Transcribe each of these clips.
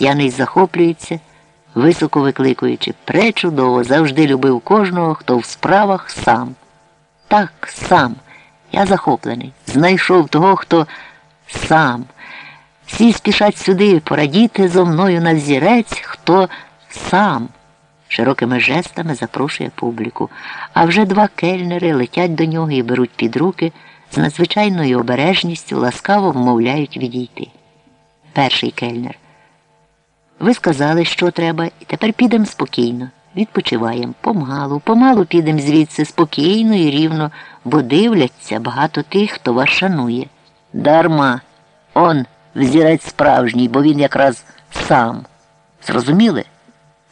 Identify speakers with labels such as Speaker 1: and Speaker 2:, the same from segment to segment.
Speaker 1: П'яний захоплюється, високо викликуючи пречудово, завжди любив кожного, хто в справах сам. Так, сам. Я захоплений. Знайшов того, хто сам. Всі спішать сюди порадіти зо мною на взірець, хто сам. Широкими жестами запрошує публіку, а вже два кельнери летять до нього і беруть під руки, з надзвичайною обережністю ласкаво вмовляють відійти. Перший кельнер. Ви сказали, що треба, і тепер підемо спокійно. Відпочиваємо помалу, помалу підемо звідси спокійно і рівно, бо дивляться багато тих, хто вас шанує. Дарма. Он взірець справжній, бо він якраз сам. Зрозуміли?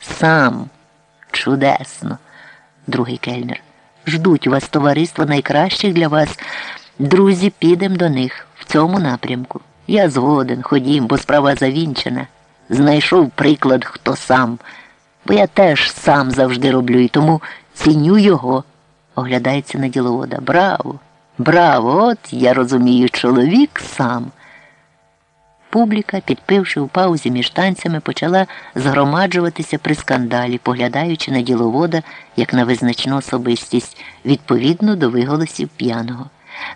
Speaker 1: Сам. Чудесно. Другий кельнер. Ждуть у вас товариство найкращих для вас. Друзі, підемо до них в цьому напрямку. Я згоден, ходім, бо справа завінчена. Знайшов приклад, хто сам. Бо я теж сам завжди роблю і тому ціню його. Оглядається на діловода. Браво! Браво! От я розумію, чоловік сам. Публіка, підпивши у паузі між танцями, почала згромаджуватися при скандалі, поглядаючи на діловода як на визначну особистість, відповідно до виголосів п'яного.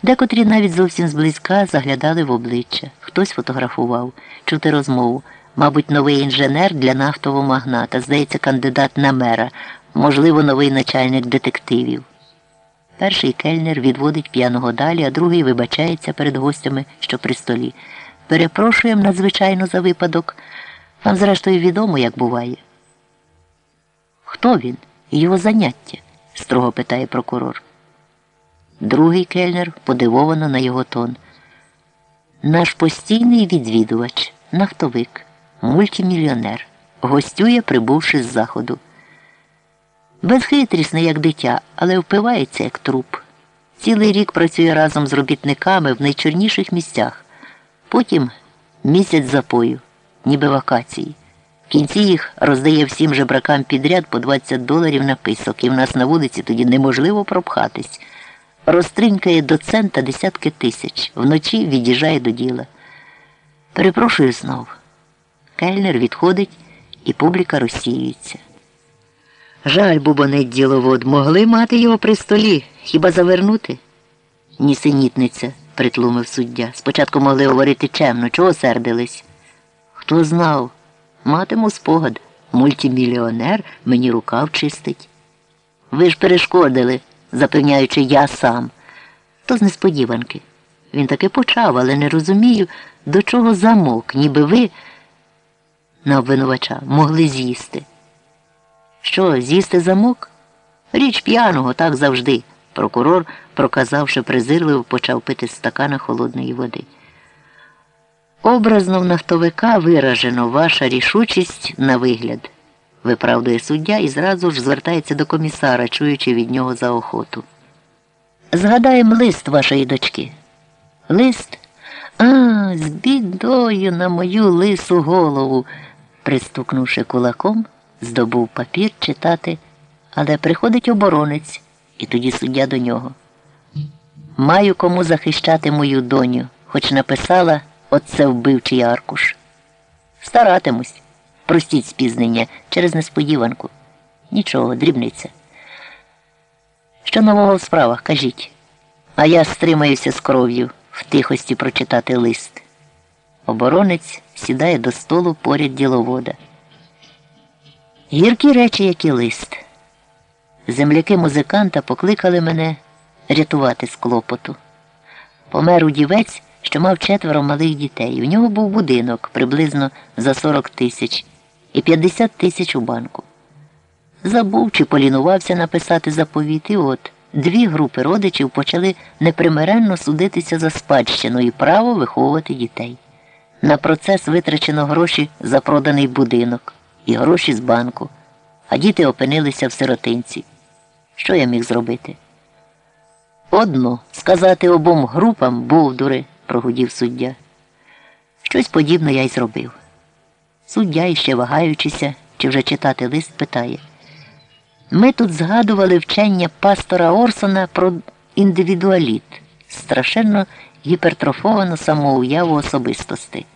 Speaker 1: Декотрі навіть зовсім зблизька заглядали в обличчя, хтось фотографував, чути розмову. Мабуть, новий інженер для нафтового магната, здається, кандидат на мера, можливо, новий начальник детективів. Перший кельнер відводить п'яного далі, а другий вибачається перед гостями, що при столі. Перепрошуємо надзвичайно за випадок. Вам, зрештою, відомо, як буває. Хто він його заняття? строго питає прокурор. Другий кельнер подивовано на його тон. Наш постійний відвідувач, нафтовик, мультимільйонер, гостює, прибувши з заходу. Безхитрісний, як дитя, але впивається, як труп. Цілий рік працює разом з робітниками в найчорніших місцях. Потім місяць запою, ніби вакації. В кінці їх роздає всім жебракам підряд по 20 доларів на писок, і в нас на вулиці тоді неможливо пропхатись. Розтринькає до цента десятки тисяч, вночі від'їжджає до діла. Перепрошую знов. Кельнер відходить і публіка розсіюється. Жаль, бубонить діловод, могли мати його при столі. Хіба завернути? Нісенітниця, притлумив суддя. Спочатку могли говорити чемно, чого сердились. Хто знав? Матиму спогад. Мультимільйонер мені рукав чистить. Ви ж перешкодили, запевняючи я сам. То з несподіванки. Він таки почав, але не розумію, до чого замок, ніби ви на обвинувача могли з'їсти. Що, з'їсти замок? Річ п'яного, так завжди. Прокурор, проказавши презирливо, почав пити стакана холодної води. Образно в нафтовика виражено ваша рішучість на вигляд, виправдує суддя і зразу ж звертається до комісара, чуючи від нього заохоту. Згадаємо лист вашої дочки. Лист? А, з бідою на мою лису голову, пристукнувши кулаком, здобув папір читати, але приходить оборонець, і тоді суддя до нього. Маю кому захищати мою доню, хоч написала оце вбивчий аркуш. Старатимусь. Простіть спізнення через несподіванку. Нічого, дрібниця. Що нового в справах, кажіть. А я стримаюся з кров'ю в тихості прочитати лист. Оборонець сідає до столу поряд діловода. Гіркі речі, як і лист. Земляки музиканта покликали мене рятувати з клопоту. Помер удівець, що мав четверо малих дітей. У нього був будинок приблизно за 40 тисяч і 50 тисяч у банку. Забув чи полінувався написати заповіт, і от дві групи родичів почали непримиренно судитися за спадщину і право виховувати дітей. На процес витрачено гроші за проданий будинок і гроші з банку, а діти опинилися в сиротинці. Що я міг зробити? Одно сказати обом групам бовдури, прогудів суддя. Щось подібне я й зробив. Суддя, іще вагаючися, чи вже читати лист, питає. Ми тут згадували вчення пастора Орсона про індивідуаліт, страшенно гіпертрофовану самоуяву особистості.